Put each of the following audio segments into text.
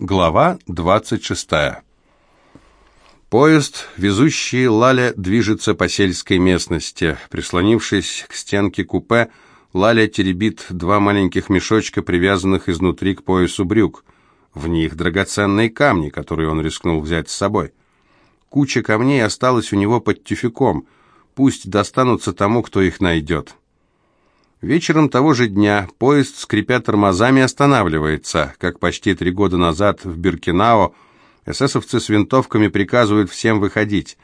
Глава 26. Поезд, везущий Лаля, движется по сельской местности. Прислонившись к стенке купе, Лаля теребит два маленьких мешочка, привязанных изнутри к поясу брюк. В них драгоценные камни, которые он рискнул взять с собой. Куча камней осталась у него под тюфяком. Пусть достанутся тому, кто их найдет. Вечером того же дня поезд, скрипя тормозами, останавливается. Как почти три года назад в Биркинау, эсэсовцы с винтовками приказывают всем выходить.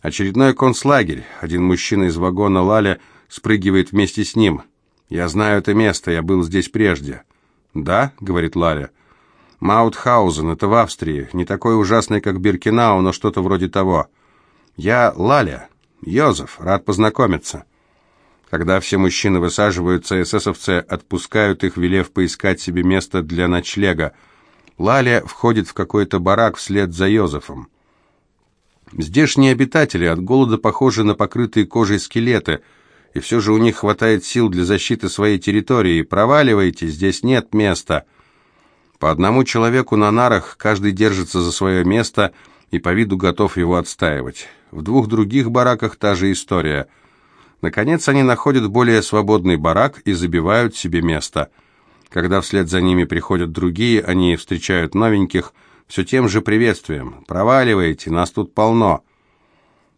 Очередной концлагерь. Один мужчина из вагона Лаля спрыгивает вместе с ним. «Я знаю это место, я был здесь прежде». «Да?» — говорит Лаля. «Маутхаузен, это в Австрии. Не такой ужасный, как Биркинау, но что-то вроде того. Я Лаля. Йозеф, рад познакомиться». Когда все мужчины высаживаются, эсэсовцы отпускают их, велев поискать себе место для ночлега. Лаля входит в какой-то барак вслед за Йозефом. Здешние обитатели от голода похожи на покрытые кожей скелеты, и все же у них хватает сил для защиты своей территории. Проваливайте, здесь нет места. По одному человеку на нарах, каждый держится за свое место и по виду готов его отстаивать. В двух других бараках та же история – Наконец они находят более свободный барак и забивают себе место. Когда вслед за ними приходят другие, они встречают новеньких все тем же приветствием. «Проваливайте, нас тут полно».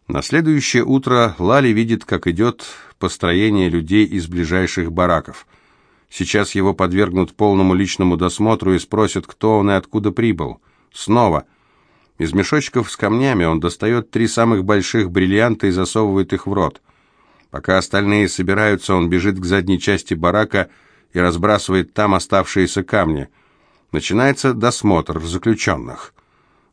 На следующее утро Лали видит, как идет построение людей из ближайших бараков. Сейчас его подвергнут полному личному досмотру и спросят, кто он и откуда прибыл. Снова. Из мешочков с камнями он достает три самых больших бриллианта и засовывает их в рот. Пока остальные собираются, он бежит к задней части барака и разбрасывает там оставшиеся камни. Начинается досмотр заключенных.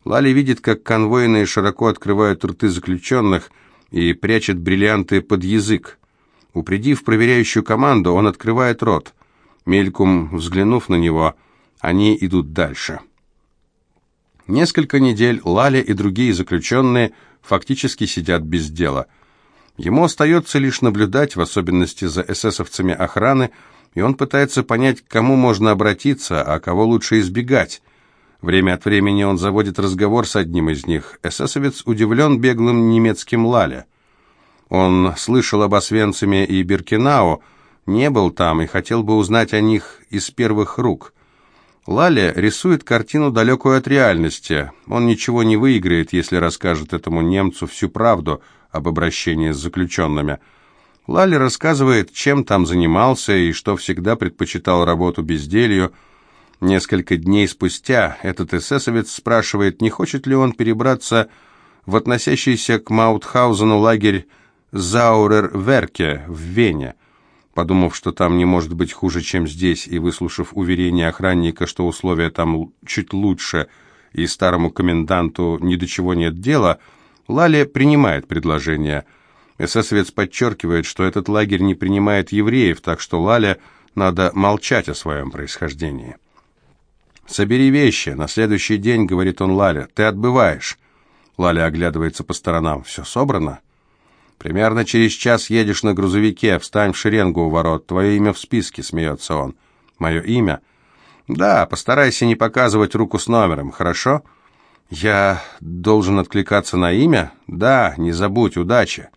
Лали видит, как конвойные широко открывают рты заключенных и прячут бриллианты под язык. Упредив проверяющую команду, он открывает рот. Мельком взглянув на него, они идут дальше. Несколько недель Лали и другие заключенные фактически сидят без дела – Ему остается лишь наблюдать, в особенности за эсэсовцами охраны, и он пытается понять, к кому можно обратиться, а кого лучше избегать. Время от времени он заводит разговор с одним из них. Эсэсовец удивлен беглым немецким Лаля. Он слышал об Освенциме и Биркинау, не был там и хотел бы узнать о них из первых рук. Лаля рисует картину, далекую от реальности. Он ничего не выиграет, если расскажет этому немцу всю правду – об обращении с заключенными. Лали рассказывает, чем там занимался и что всегда предпочитал работу безделью. Несколько дней спустя этот эсэсовец спрашивает, не хочет ли он перебраться в относящийся к Маутхаузену лагерь Заурер-Верке в Вене. Подумав, что там не может быть хуже, чем здесь, и выслушав уверение охранника, что условия там чуть лучше, и старому коменданту ни до чего нет дела – Лали принимает предложение. Эсэсовец подчеркивает, что этот лагерь не принимает евреев, так что Лале надо молчать о своем происхождении. «Собери вещи. На следующий день, — говорит он Лале, — ты отбываешь». Лаля оглядывается по сторонам. «Все собрано?» «Примерно через час едешь на грузовике. Встань в шеренгу у ворот. Твое имя в списке», — смеется он. «Мое имя?» «Да, постарайся не показывать руку с номером, хорошо?» «Я должен откликаться на имя?» «Да, не забудь, удачи!»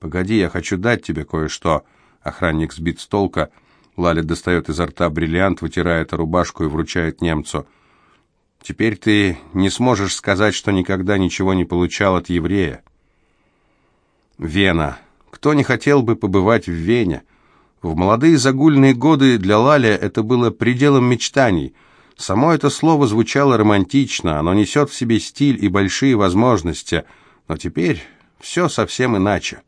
«Погоди, я хочу дать тебе кое-что!» Охранник сбит с толка. Лаля достает изо рта бриллиант, вытирает рубашку и вручает немцу. «Теперь ты не сможешь сказать, что никогда ничего не получал от еврея». Вена. Кто не хотел бы побывать в Вене? В молодые загульные годы для Лаля это было пределом мечтаний – Само это слово звучало романтично, оно несет в себе стиль и большие возможности, но теперь все совсем иначе.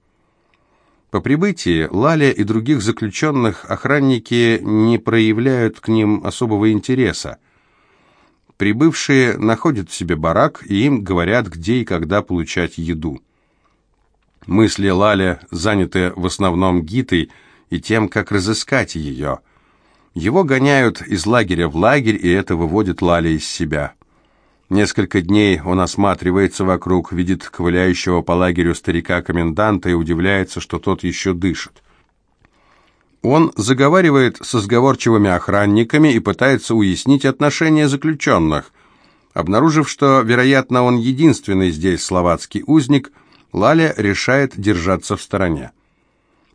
По прибытии Лаля и других заключенных охранники не проявляют к ним особого интереса. Прибывшие находят в себе барак, и им говорят, где и когда получать еду. Мысли Лаля заняты в основном Гитой и тем, как разыскать ее – его гоняют из лагеря в лагерь, и это выводит Лали из себя. Несколько дней он осматривается вокруг, видит ковыляющего по лагерю старика-коменданта и удивляется, что тот еще дышит. Он заговаривает со сговорчивыми охранниками и пытается уяснить отношения заключенных. Обнаружив, что, вероятно, он единственный здесь словацкий узник, Лаля решает держаться в стороне.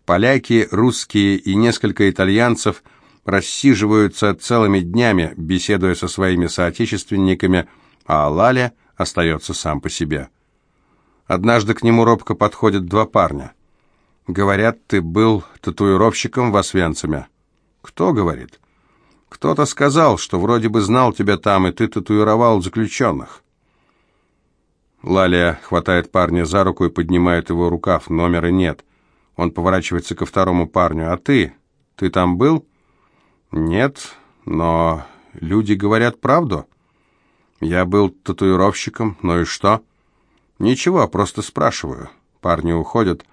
Поляки, русские и несколько итальянцев рассиживаются целыми днями, беседуя со своими соотечественниками, а Лаля остается сам по себе. Однажды к нему робко подходят два парня. «Говорят, ты был татуировщиком в Освенциме». «Кто говорит?» «Кто-то сказал, что вроде бы знал тебя там, и ты татуировал заключенных». Лалия хватает парня за руку и поднимает его рукав. Номера нет. Он поворачивается ко второму парню. «А ты? Ты там был?» «Нет, но люди говорят правду». «Я был татуировщиком, ну и что?» «Ничего, просто спрашиваю». Парни уходят.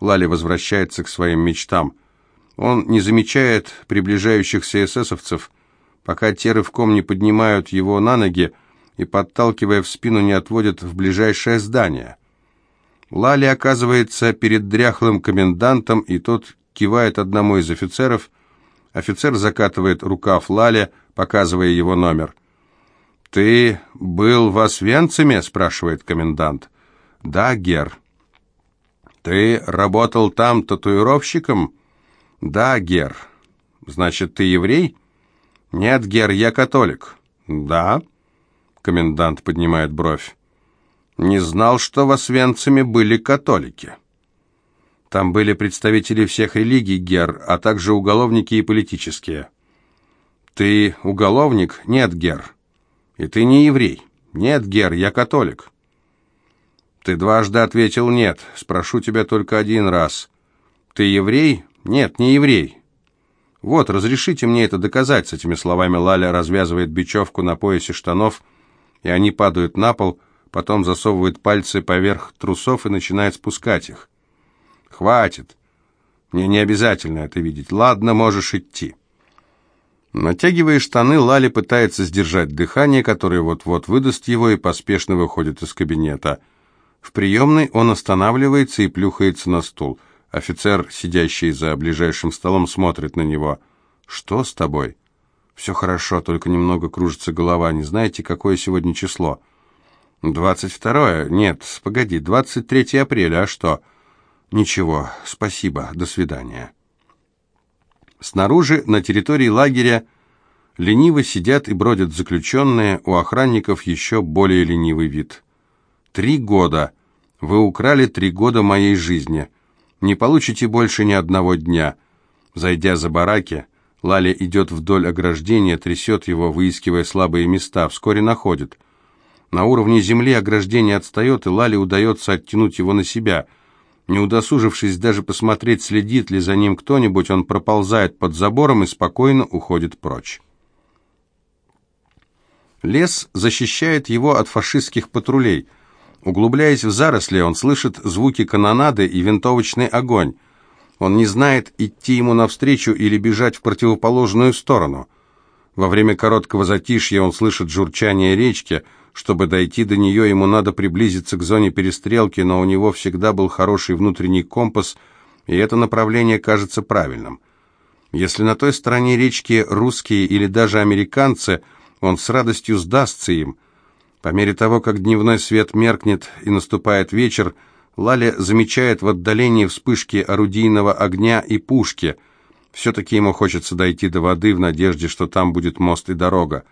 Лали возвращается к своим мечтам. Он не замечает приближающихся эсэсовцев, пока те рывком не поднимают его на ноги и, подталкивая в спину, не отводят в ближайшее здание. Лали оказывается перед дряхлым комендантом, и тот кивает одному из офицеров. Офицер закатывает рукав Лали, показывая его номер. «Ты был в Освенциме?» – спрашивает комендант. «Да, Гер». «Ты работал там татуировщиком?» «Да, Гер». «Значит, ты еврей?» «Нет, Гер, я католик». «Да?» Комендант поднимает бровь. «Не знал, что в Освенциме были католики». Там были представители всех религий, Гер, а также уголовники и политические. «Ты уголовник?» «Нет, Гер». «И ты не еврей?» «Нет, Гер, я католик». «Ты дважды ответил «нет». Спрошу тебя только один раз. Ты еврей?» «Нет, не еврей». «Вот, разрешите мне это доказать», — с этими словами Лаля развязывает бечевку на поясе штанов, и они падают на пол, потом засовывает пальцы поверх трусов и начинает спускать их. «Хватит. Мне не обязательно это видеть. Ладно, можешь идти». Натягивая штаны, Лали пытается сдержать дыхание, которое вот-вот выдаст его, и поспешно выходит из кабинета. В приемной он останавливается и плюхается на стул. Офицер, сидящий за ближайшим столом, смотрит на него. «Что с тобой?» «Все хорошо, только немного кружится голова. Не знаете, какое сегодня число?» «Двадцать второе? Нет, погоди, двадцать третье апреля. А что?» «Ничего, спасибо. До свидания». Снаружи, на территории лагеря, лениво сидят и бродят заключенные, у охранников еще более ленивый вид. «Три года. Вы украли три года моей жизни. Не получите больше ни одного дня». Зайдя за бараки, Лаля идет вдоль ограждения, трясет его, выискивая слабые места, вскоре находит. На уровне земли ограждение отстает, и Лале удается оттянуть его на себя – не удосужившись даже посмотреть, следит ли за ним кто-нибудь, он проползает под забором и спокойно уходит прочь. Лес защищает его от фашистских патрулей. Углубляясь в заросли, он слышит звуки канонады и винтовочный огонь. Он не знает, идти ему навстречу или бежать в противоположную сторону. Во время короткого затишья он слышит журчание речки – чтобы дойти до нее, ему надо приблизиться к зоне перестрелки, но у него всегда был хороший внутренний компас, и это направление кажется правильным. Если на той стороне речки русские или даже американцы, он с радостью сдастся им. По мере того, как дневной свет меркнет и наступает вечер, Лаля замечает в отдалении вспышки орудийного огня и пушки. Все-таки ему хочется дойти до воды в надежде, что там будет мост и дорога.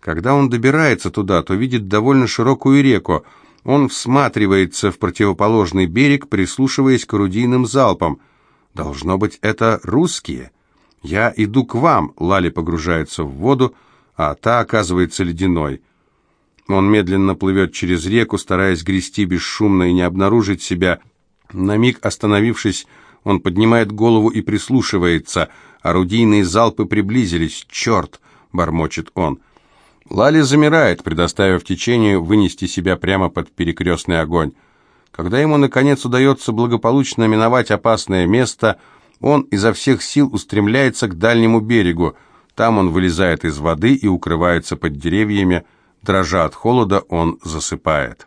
Когда он добирается туда, то видит довольно широкую реку. Он всматривается в противоположный берег, прислушиваясь к орудийным залпам. «Должно быть, это русские. Я иду к вам», — Лали погружается в воду, а та оказывается ледяной. Он медленно плывет через реку, стараясь грести бесшумно и не обнаружить себя. На миг остановившись, он поднимает голову и прислушивается. Орудийные залпы приблизились. «Черт!» — бормочет он. Лали замирает, предоставив течению вынести себя прямо под перекрестный огонь. Когда ему, наконец, удается благополучно миновать опасное место, он изо всех сил устремляется к дальнему берегу. Там он вылезает из воды и укрывается под деревьями. Дрожа от холода, он засыпает.